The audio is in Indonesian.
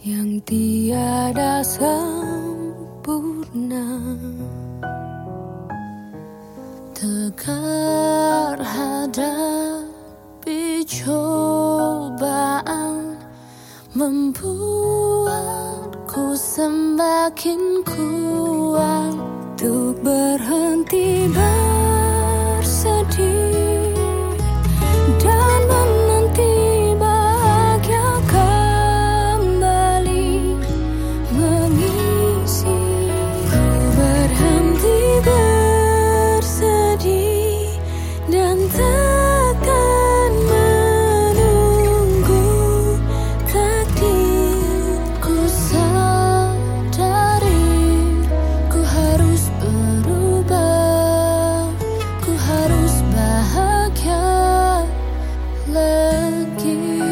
yang tiada sempurna. Tegar hadapi cobaan. Membuatku semakin kuat untuk berhenti ber Ku berhenti bersedih Dan takkan menunggu. Takdir Ku sadari Ku harus berubah Ku harus bahagia lagi.